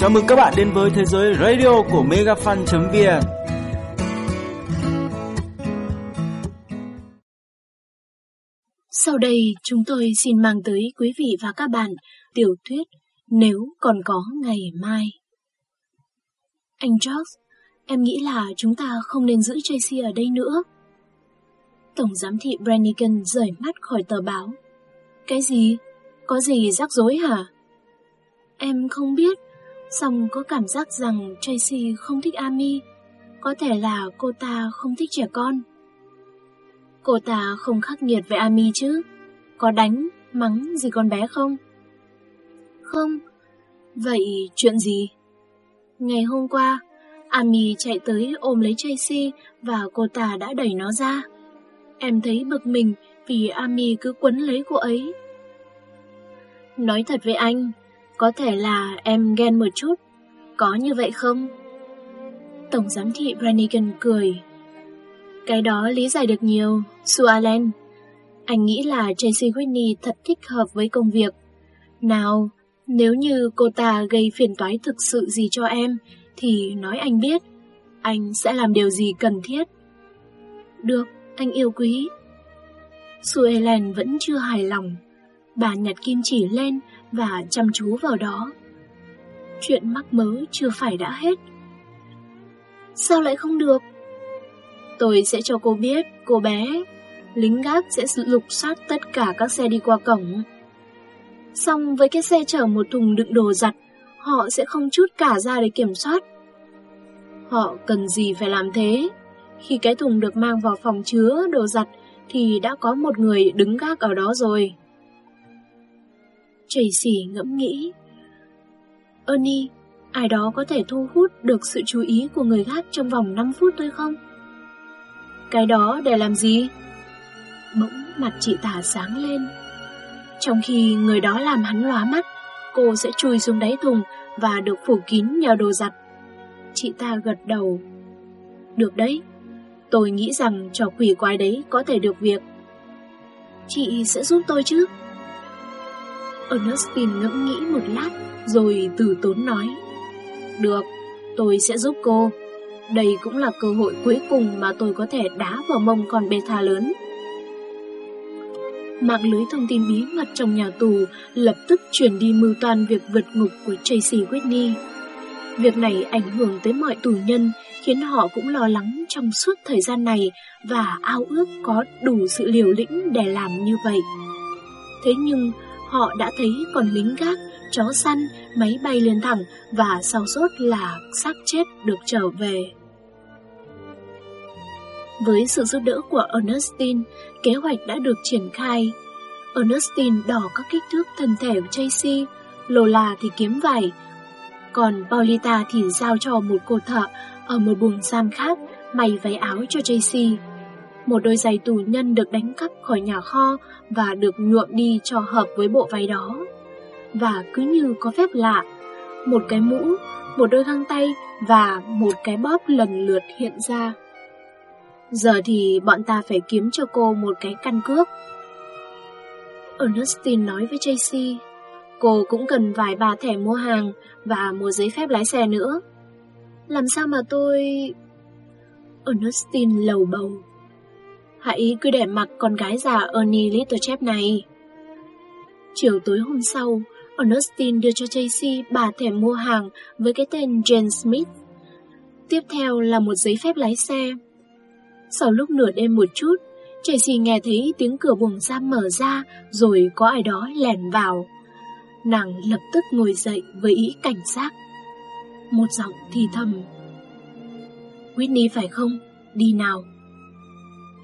Chào mừng các bạn đến với thế giới radio của megafan.vn Sau đây chúng tôi xin mang tới quý vị và các bạn tiểu thuyết Nếu còn có ngày mai. Anh George, em nghĩ là chúng ta không nên giữ Tracy ở đây nữa. Tổng giám thị Brannigan rời mắt khỏi tờ báo. Cái gì? Có gì rắc rối hả? Em không biết, song có cảm giác rằng Tracy không thích Amy. Có thể là cô ta không thích trẻ con. Cô ta không khắc nghiệt với Amy chứ? Có đánh, mắng gì con bé không? Không. Vậy chuyện gì? Ngày hôm qua, Amy chạy tới ôm lấy Tracy và cô ta đã đẩy nó ra. Em thấy bực mình vì Amy cứ quấn lấy cô ấy. Nói thật với anh, có thể là em ghen một chút, có như vậy không? Tổng giám thị Brannigan cười. Cái đó lý giải được nhiều, Sue Allen. Anh nghĩ là Tracy Whitney thật thích hợp với công việc. Nào, nếu như cô ta gây phiền toái thực sự gì cho em, thì nói anh biết. Anh sẽ làm điều gì cần thiết. Được, anh yêu quý. Sue Ellen vẫn chưa hài lòng. Bà nhặt kim chỉ lên và chăm chú vào đó. Chuyện mắc mớ chưa phải đã hết. Sao lại không được? Tôi sẽ cho cô biết, cô bé, lính gác sẽ lục soát tất cả các xe đi qua cổng. Xong với cái xe chở một thùng đựng đồ giặt, họ sẽ không chút cả ra để kiểm soát. Họ cần gì phải làm thế? Khi cái thùng được mang vào phòng chứa đồ giặt thì đã có một người đứng gác ở đó rồi. Tracy ngẫm nghĩ. Ernie, ai đó có thể thu hút được sự chú ý của người gác trong vòng 5 phút thôi không? Cái đó để làm gì? Bỗng mặt chị tả sáng lên. Trong khi người đó làm hắn lóa mắt, cô sẽ chui xuống đáy thùng và được phủ kín nhờ đồ giặt. Chị ta gật đầu. Được đấy, tôi nghĩ rằng trò quỷ quái đấy có thể được việc. Chị sẽ giúp tôi chứ? Ernestine ngẫm nghĩ một lát rồi từ tốn nói. Được, tôi sẽ giúp cô. Đây cũng là cơ hội cuối cùng mà tôi có thể đá vào mông con beta lớn. Mạng lưới thông tin bí mật trong nhà tù lập tức chuyển đi mưu toàn việc vượt ngục của Tracy Whitney. Việc này ảnh hưởng tới mọi tù nhân, khiến họ cũng lo lắng trong suốt thời gian này và ao ước có đủ sự liều lĩnh để làm như vậy. Thế nhưng, họ đã thấy còn lính gác, chó săn, máy bay lên thẳng và sau sốt là xác chết được trở về. Với sự giúp đỡ của Ernestine, kế hoạch đã được triển khai. Ernestine đỏ các kích thước thân thể của Tracy, Lola thì kiếm vải, còn Paulita thì giao cho một cô thợ ở một buồng giam khác may váy áo cho Tracy. Một đôi giày tù nhân được đánh cắp khỏi nhà kho và được nhuộm đi cho hợp với bộ váy đó. Và cứ như có phép lạ, một cái mũ, một đôi găng tay và một cái bóp lần lượt hiện ra. Giờ thì bọn ta phải kiếm cho cô một cái căn cước. Ernestine nói với Tracy, cô cũng cần vài ba thẻ mua hàng và một giấy phép lái xe nữa. Làm sao mà tôi... Ernestine lầu bầu. Hãy cứ để mặc con gái già Ernie Littlechap này. Chiều tối hôm sau, Ernestine đưa cho Tracy bà thẻ mua hàng với cái tên Jane Smith. Tiếp theo là một giấy phép lái xe. Sau lúc nửa đêm một chút, Tracy nghe thấy tiếng cửa buồng giam mở ra rồi có ai đó lèn vào. Nàng lập tức ngồi dậy với ý cảnh giác. Một giọng thì thầm. Whitney phải không? Đi nào.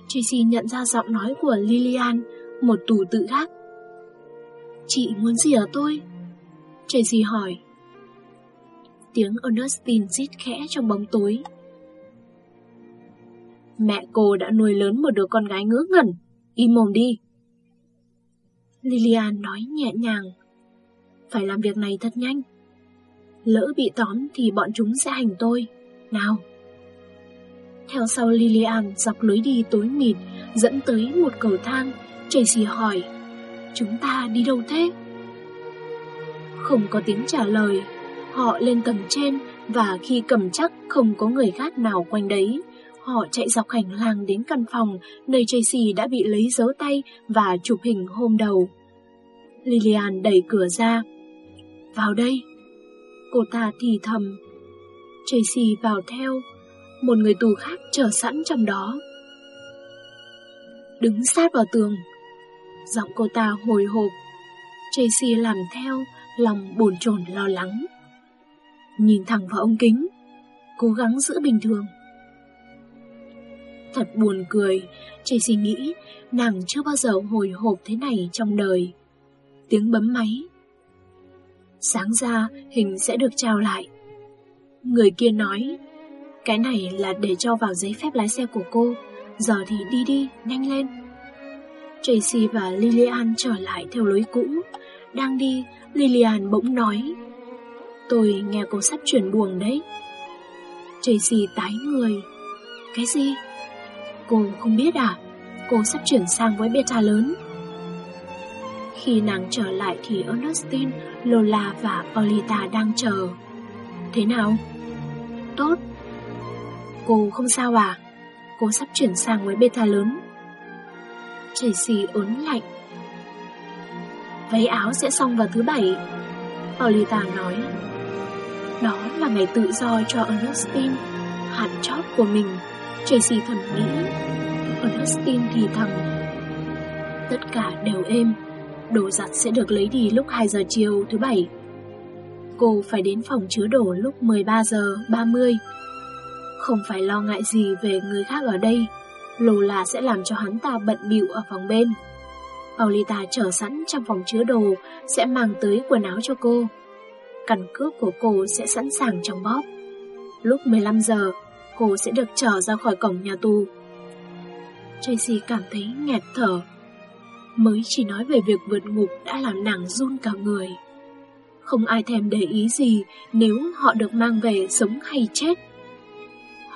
Tracy nhận ra giọng nói của Lillian, một tù tự gác. Chị muốn gì ở tôi? Tracy hỏi. Tiếng Ernestine rít khẽ trong bóng tối. Mẹ cô đã nuôi lớn một đứa con gái ngớ ngẩn. Im mồm đi. Lillian nói nhẹ nhàng. Phải làm việc này thật nhanh. Lỡ bị tóm thì bọn chúng sẽ hành tôi. Nào. Theo sau Lilian dọc lối đi tối mịt dẫn tới một cầu thang. Tracy hỏi. Chúng ta đi đâu thế? Không có tiếng trả lời. Họ lên tầng trên và khi cầm chắc không có người khác nào quanh đấy, họ chạy dọc hành lang đến căn phòng nơi Tracy đã bị lấy dấu tay và chụp hình hôm đầu. Lilian đẩy cửa ra. Vào đây. Cô ta thì thầm. Tracy vào theo. Một người tù khác chờ sẵn trong đó. Đứng sát vào tường. Giọng cô ta hồi hộp. Tracy làm theo, lòng bồn chồn lo lắng. Nhìn thẳng vào ông kính, cố gắng giữ bình thường. Thật buồn cười, Tracy nghĩ nàng chưa bao giờ hồi hộp thế này trong đời. Tiếng bấm máy. Sáng ra hình sẽ được trao lại. Người kia nói, cái này là để cho vào giấy phép lái xe của cô, giờ thì đi đi, nhanh lên. Tracy và Lillian trở lại theo lối cũ. Đang đi, Lillian bỗng nói, tôi nghe cô sắp chuyển buồng đấy. Tracy tái người. Cái gì? Cô không biết à? Cô sắp chuyển sang với beta lớn. Khi nàng trở lại thì Ernestine, Lola và polita đang chờ. Thế nào? Tốt. Cô không sao à? Cô sắp chuyển sang với beta lớn. Tracy ớn lạnh. Váy áo sẽ xong vào thứ bảy. Olita nói. Đó là ngày tự do cho Ernestine, hạt chót của mình. Chảy xì thẩm mỹ. Ernestine thì thầm Tất cả đều êm Đồ giặt sẽ được lấy đi lúc 2 giờ chiều thứ bảy Cô phải đến phòng chứa đồ lúc 13 giờ 30 không phải lo ngại gì về người khác ở đây Lola sẽ làm cho hắn ta bận bịu ở phòng bên Paulita chờ sẵn trong phòng chứa đồ, Sẽ mang tới quần áo cho cô Căn cước của cô sẽ sẵn sàng trong bóp Lúc 15 giờ, cô sẽ được trở ra khỏi cổng nhà tù. Tracy cảm thấy nghẹt thở. Mới chỉ nói về việc vượt ngục đã làm nàng run cả người. Không ai thèm để ý gì nếu họ được mang về sống hay chết.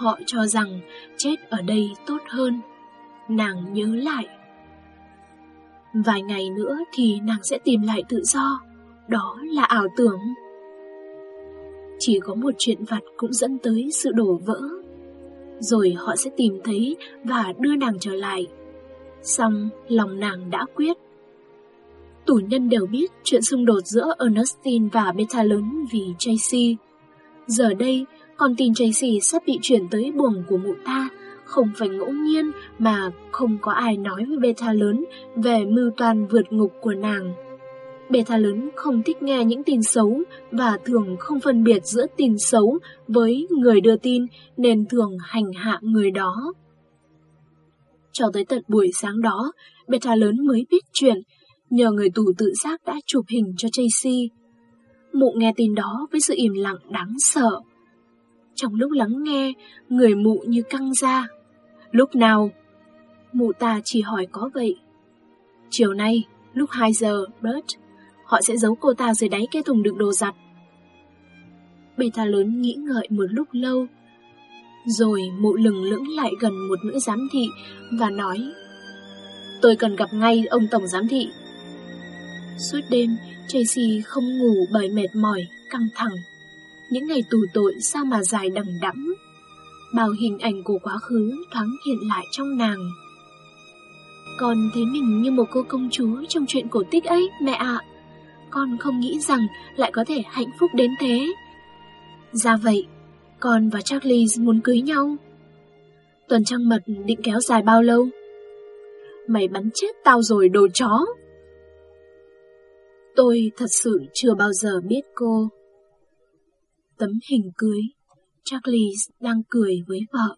Họ cho rằng chết ở đây tốt hơn. Nàng nhớ lại. Vài ngày nữa thì nàng sẽ tìm lại tự do. Đó là ảo tưởng. Chỉ có một chuyện vặt cũng dẫn tới sự đổ vỡ rồi họ sẽ tìm thấy và đưa nàng trở lại. Xong, lòng nàng đã quyết. Tù nhân đều biết chuyện xung đột giữa Ernestine và Beta lớn vì Tracy. Giờ đây, con tin Tracy sắp bị chuyển tới buồng của mụ ta, không phải ngẫu nhiên mà không có ai nói với Beta lớn về mưu toan vượt ngục của nàng. Beta lớn không thích nghe những tin xấu và thường không phân biệt giữa tin xấu với người đưa tin nên thường hành hạ người đó. Cho tới tận buổi sáng đó, Beta lớn mới biết chuyện, nhờ người tù tự giác đã chụp hình cho Tracy. Mụ nghe tin đó với sự im lặng đáng sợ. Trong lúc lắng nghe, người mụ như căng ra. Lúc nào? Mụ ta chỉ hỏi có vậy. Chiều nay, lúc 2 giờ, Bert họ sẽ giấu cô ta dưới đáy cái thùng đựng đồ giặt. Beta lớn nghĩ ngợi một lúc lâu, rồi mụ lừng lững lại gần một nữ giám thị và nói Tôi cần gặp ngay ông tổng giám thị. Suốt đêm, Tracy không ngủ bởi mệt mỏi, căng thẳng. Những ngày tù tội sao mà dài đằng đẵng. Bao hình ảnh của quá khứ thoáng hiện lại trong nàng. Con thấy mình như một cô công chúa trong chuyện cổ tích ấy, mẹ ạ con không nghĩ rằng lại có thể hạnh phúc đến thế. Ra vậy, con và Charlie muốn cưới nhau. Tuần trăng mật định kéo dài bao lâu? Mày bắn chết tao rồi đồ chó. Tôi thật sự chưa bao giờ biết cô. Tấm hình cưới, Charlie đang cười với vợ.